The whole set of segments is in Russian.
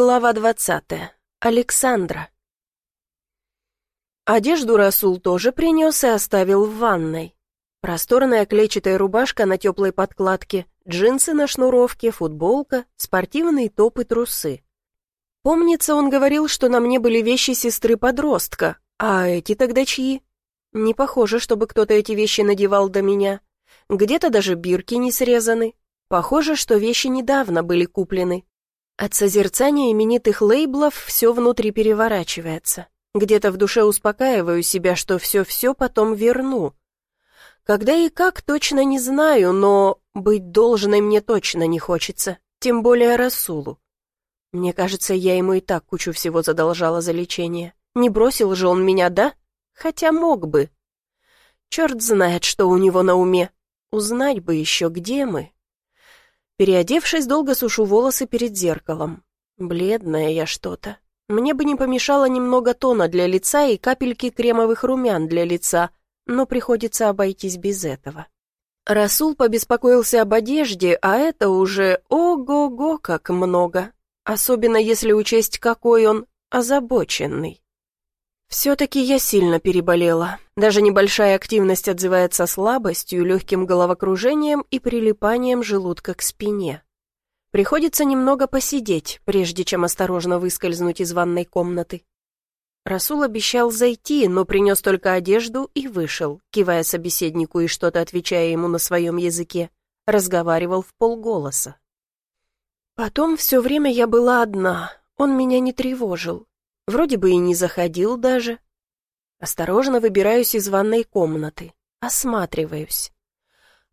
Глава двадцатая. Александра. Одежду Расул тоже принес и оставил в ванной. Просторная клетчатая рубашка на теплой подкладке, джинсы на шнуровке, футболка, спортивные топы, трусы. Помнится, он говорил, что на мне были вещи сестры-подростка, а эти тогда чьи? Не похоже, чтобы кто-то эти вещи надевал до меня. Где-то даже бирки не срезаны. Похоже, что вещи недавно были куплены. От созерцания именитых лейблов все внутри переворачивается. Где-то в душе успокаиваю себя, что все-все потом верну. Когда и как, точно не знаю, но быть должной мне точно не хочется, тем более Расулу. Мне кажется, я ему и так кучу всего задолжала за лечение. Не бросил же он меня, да? Хотя мог бы. Черт знает, что у него на уме. Узнать бы еще, где мы. Переодевшись, долго сушу волосы перед зеркалом. Бледная я что-то. Мне бы не помешало немного тона для лица и капельки кремовых румян для лица, но приходится обойтись без этого. Расул побеспокоился об одежде, а это уже ого-го как много, особенно если учесть, какой он озабоченный. Все-таки я сильно переболела. Даже небольшая активность отзывается слабостью, легким головокружением и прилипанием желудка к спине. Приходится немного посидеть, прежде чем осторожно выскользнуть из ванной комнаты. Расул обещал зайти, но принес только одежду и вышел, кивая собеседнику и что-то отвечая ему на своем языке. Разговаривал в полголоса. Потом все время я была одна, он меня не тревожил, Вроде бы и не заходил даже. Осторожно выбираюсь из ванной комнаты. Осматриваюсь.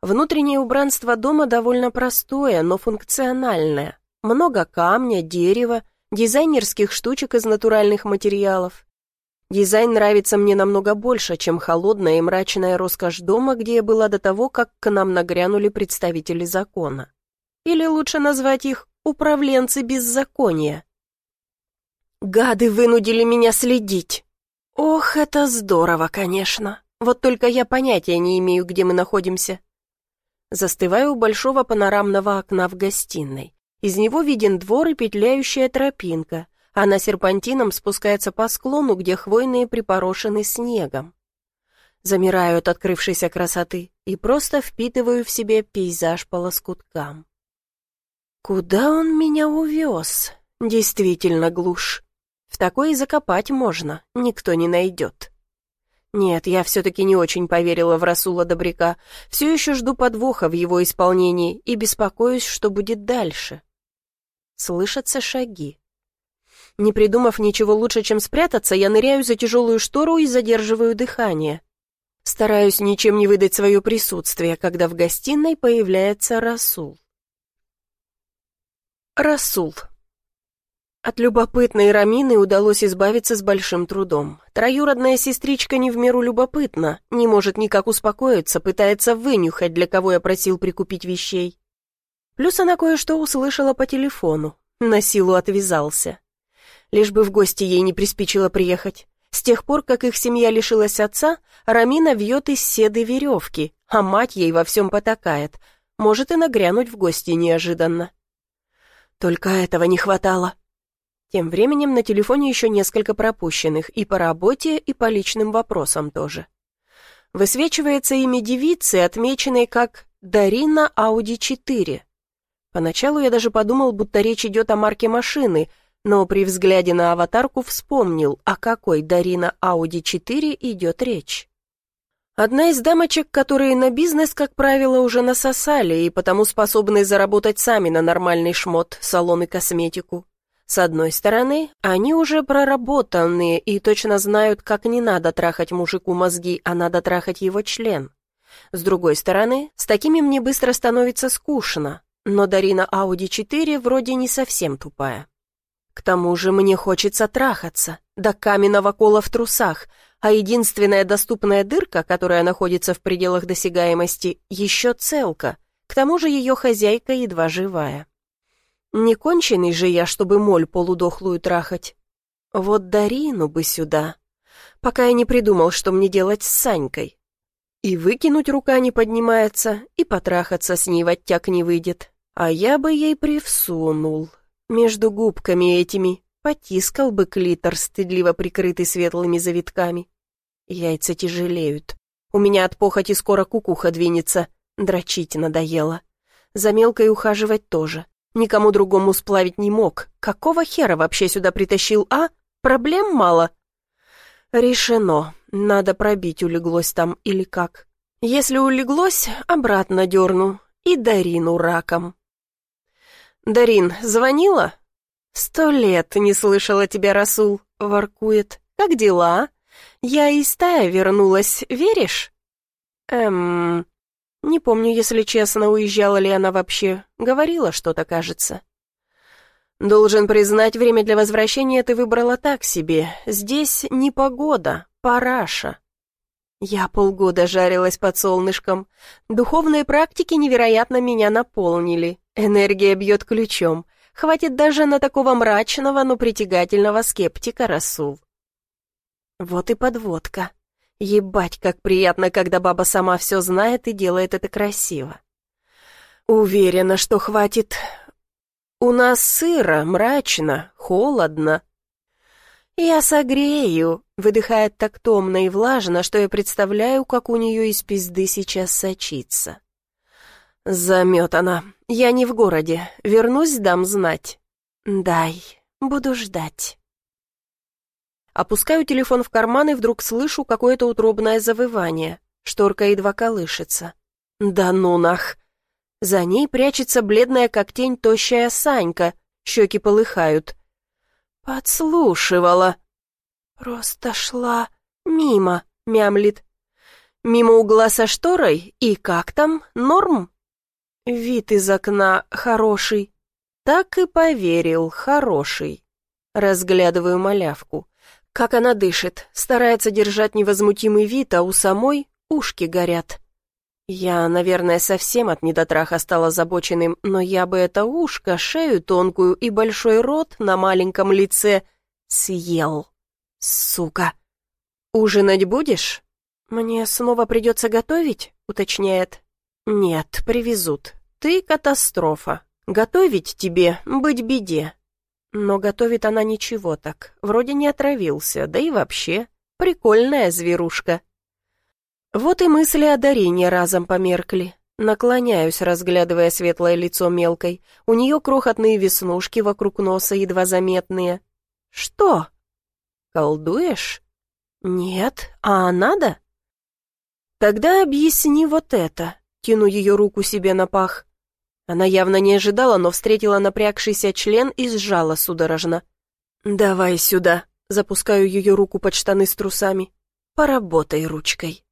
Внутреннее убранство дома довольно простое, но функциональное. Много камня, дерева, дизайнерских штучек из натуральных материалов. Дизайн нравится мне намного больше, чем холодная и мрачная роскошь дома, где я была до того, как к нам нагрянули представители закона. Или лучше назвать их управленцы беззакония. Гады вынудили меня следить. Ох, это здорово, конечно. Вот только я понятия не имею, где мы находимся. Застываю у большого панорамного окна в гостиной. Из него виден двор и петляющая тропинка. Она серпантином спускается по склону, где хвойные припорошены снегом. Замираю от открывшейся красоты и просто впитываю в себе пейзаж по лоскуткам. Куда он меня увез? Действительно глушь. В такое и закопать можно, никто не найдет. Нет, я все-таки не очень поверила в Расула Добряка, все еще жду подвоха в его исполнении и беспокоюсь, что будет дальше. Слышатся шаги. Не придумав ничего лучше, чем спрятаться, я ныряю за тяжелую штору и задерживаю дыхание. Стараюсь ничем не выдать свое присутствие, когда в гостиной появляется Расул. Расул. От любопытной Рамины удалось избавиться с большим трудом. Троюродная сестричка не в меру любопытна, не может никак успокоиться, пытается вынюхать, для кого я просил прикупить вещей. Плюс она кое-что услышала по телефону, на силу отвязался. Лишь бы в гости ей не приспичило приехать. С тех пор, как их семья лишилась отца, Рамина вьет из седы веревки, а мать ей во всем потакает. Может и нагрянуть в гости неожиданно. Только этого не хватало. Тем временем на телефоне еще несколько пропущенных, и по работе, и по личным вопросам тоже. Высвечивается имя девицы, отмеченной как Дарина Ауди 4. Поначалу я даже подумал, будто речь идет о марке машины, но при взгляде на аватарку вспомнил, о какой Дарина Ауди 4 идет речь. Одна из дамочек, которые на бизнес, как правило, уже насосали и потому способны заработать сами на нормальный шмот, салон и косметику. С одной стороны, они уже проработанные и точно знают, как не надо трахать мужику мозги, а надо трахать его член. С другой стороны, с такими мне быстро становится скучно, но Дарина Ауди 4 вроде не совсем тупая. К тому же мне хочется трахаться, до каменного кола в трусах, а единственная доступная дырка, которая находится в пределах досягаемости, еще целка, к тому же ее хозяйка едва живая. Не конченый же я, чтобы моль полудохлую трахать. Вот Дарину бы сюда, пока я не придумал, что мне делать с Санькой. И выкинуть рука не поднимается, и потрахаться с ней в оттяг не выйдет. А я бы ей привсунул. Между губками этими потискал бы клитор, стыдливо прикрытый светлыми завитками. Яйца тяжелеют. У меня от похоти скоро кукуха двинется. Дрочить надоело. За мелкой ухаживать тоже. Никому другому сплавить не мог. Какого хера вообще сюда притащил, а? Проблем мало. Решено. Надо пробить, улеглось там или как. Если улеглось, обратно дерну. И Дарину раком. «Дарин, звонила?» «Сто лет не слышала тебя, Расул», — воркует. «Как дела? Я из тая вернулась, веришь?» «Эм...» Не помню, если честно, уезжала ли она вообще. Говорила что-то, кажется. «Должен признать, время для возвращения ты выбрала так себе. Здесь не погода, параша». Я полгода жарилась под солнышком. Духовные практики невероятно меня наполнили. Энергия бьет ключом. Хватит даже на такого мрачного, но притягательного скептика Расул. Вот и подводка. Ебать, как приятно, когда баба сама все знает и делает это красиво. Уверена, что хватит. У нас сыро, мрачно, холодно. Я согрею, выдыхает так томно и влажно, что я представляю, как у нее из пизды сейчас сочится. Заметана. Я не в городе. Вернусь, дам знать. Дай, буду ждать. Опускаю телефон в карман и вдруг слышу какое-то утробное завывание. Шторка едва колышется. Да ну нах! За ней прячется бледная как тень тощая Санька, щеки полыхают. Подслушивала. Просто шла мимо, мямлит. Мимо угла со шторой, и как там, норм? Вид из окна хороший. Так и поверил, хороший. Разглядываю малявку. Как она дышит, старается держать невозмутимый вид, а у самой ушки горят. Я, наверное, совсем от недотраха стала озабоченным, но я бы это ушко, шею тонкую и большой рот на маленьком лице съел. Сука. «Ужинать будешь?» «Мне снова придется готовить?» — уточняет. «Нет, привезут. Ты катастрофа. Готовить тебе быть беде. Но готовит она ничего так, вроде не отравился, да и вообще, прикольная зверушка. Вот и мысли о Дарине разом померкли. Наклоняюсь, разглядывая светлое лицо мелкой. У нее крохотные веснушки вокруг носа, едва заметные. «Что? Колдуешь?» «Нет, а надо?» «Тогда объясни вот это», — тяну ее руку себе на пах. Она явно не ожидала, но встретила напрягшийся член и сжала судорожно. «Давай сюда», — запускаю ее руку под штаны с трусами. «Поработай ручкой».